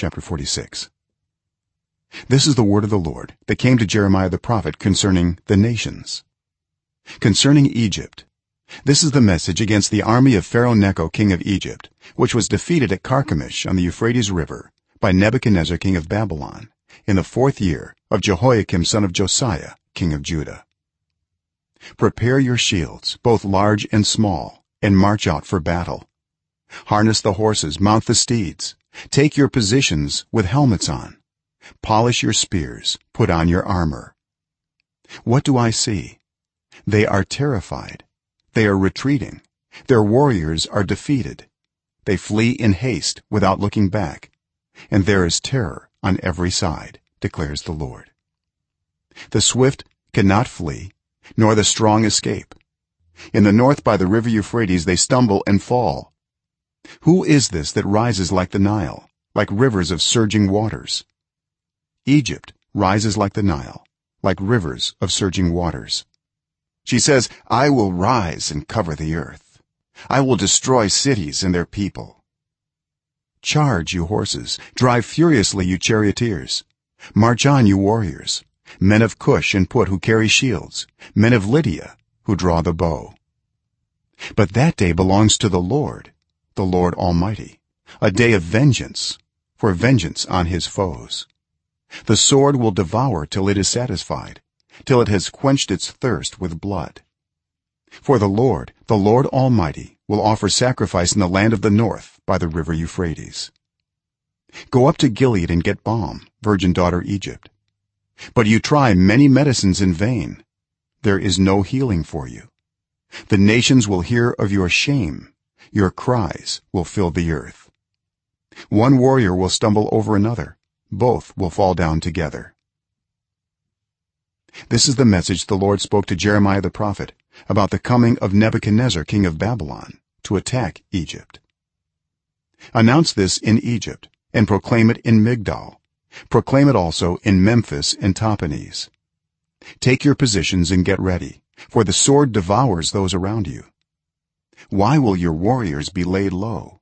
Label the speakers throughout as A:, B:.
A: chapter 46 this is the word of the lord that came to jeremiah the prophet concerning the nations. Concerning egypt. This is the message against the army of pharaoh necho king of egypt which was defeated at carchemish on the euphrates river by nebuchadnezzar king of babylon in the 4th year of jehoiakim son of josiah king of judah. Prepare your shields both large and small and march out for battle. Harness the horses mount the steeds take your positions with helmets on. Polish your spears. Put on your armor. What do i see? They are terrified. They are retreating. Their warriors are defeated. They flee in haste without looking back. And there is terror on every side declares the lord. The swift cannot flee nor the strong escape. In the north by the river euphrates they stumble and fall who is this that rises like the nile like rivers of surging waters? Egypt rises like the nile like rivers of surging waters. She says i will rise and cover the earth. I will destroy cities and their people. Charge you horses. Drive furiously you charioteers. March on you warriors. Men of cush and put who carry shields. Men of lydia who draw the bow. But that day belongs to the lord the lord almighty a day of vengeance for vengeance on his foes. The sword will devour till it is satisfied till it has quenched its thirst with blood. For the lord the lord almighty will offer sacrifice in the land of the north by the river euphrates. Go up to gilead and get balm virgin daughter egypt. But you try many medicines in vain. There is no healing for you. The nations will hear of your shame your cries will fill the earth. One warrior will stumble over another. Both will fall down together. This is the message the lord spoke to jeremiah the prophet about the coming of nebuchadnezzar king of babylon to attack egypt. Announce this in egypt and proclaim it in migdol. Proclaim it also in memphis and tahpanhes take your positions and get ready for the sword devours those around you why will your warriors be laid low?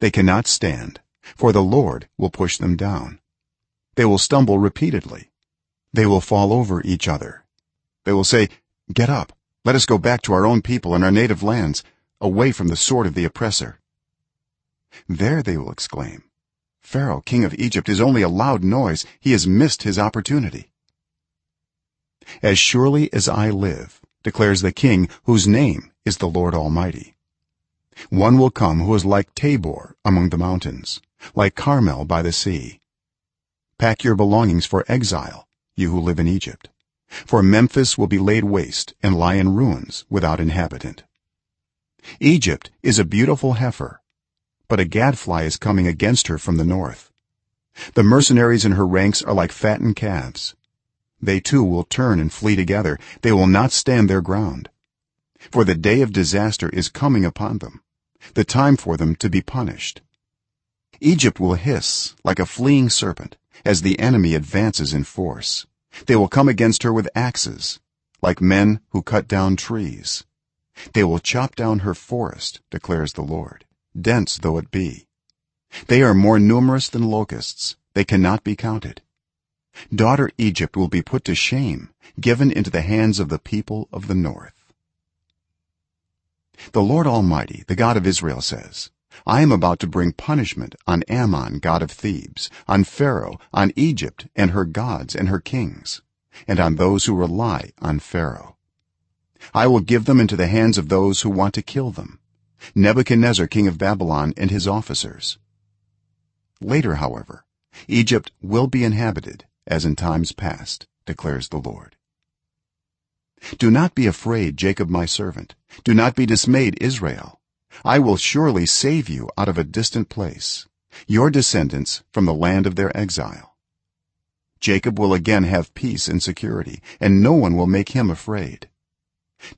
A: They cannot stand for the lord will push them down. They will stumble repeatedly. They will fall over each other. They will say get up. Let us go back to our own people and our native lands away from the sword of the oppressor. There they will exclaim pharaoh king of egypt is only a loud noise. He has missed his opportunity. As surely as i live declares the king whose name is the lord almighty. One will come who is like tabor among the mountains like carmel by the sea. Pack your belongings for exile you who live in egypt for memphis will be laid waste and lie in ruins without inhabitant. Egypt is a beautiful heifer but a gadfly is coming against her from the north. The mercenaries in her ranks are like fattened calves. They too will turn and flee together. They will not stand their ground for the day of disaster is coming upon them the time for them to be punished. Egypt will hiss like a fleeing serpent as the enemy advances in force. They will come against her with axes like men who cut down trees. They will chop down her forest declares the lord dense though it be. They are more numerous than locusts. They cannot be counted. Daughter egypt will be put to shame given into the hands of the people of the north the lord almighty the god of israel says i am about to bring punishment on amon god of thebes on pharaoh on egypt and her gods and her kings and on those who rely on pharaoh. I will give them into the hands of those who want to kill them nebuchadnezzar king of babylon and his officers. Later however egypt will be inhabited as in times past declares the lord do not be afraid jacob my servant. Do not be dismayed israel. I will surely save you out of a distant place your descendants from the land of their exile. Jacob will again have peace and security and no one will make him afraid.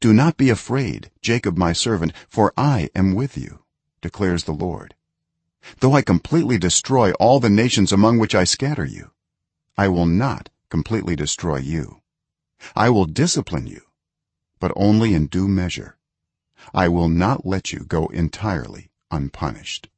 A: Do not be afraid jacob my servant for i am with you declares the lord. Though i completely destroy all the nations among which i scatter you i will not completely destroy you i will discipline you but only in due measure. I will not let you go entirely unpunished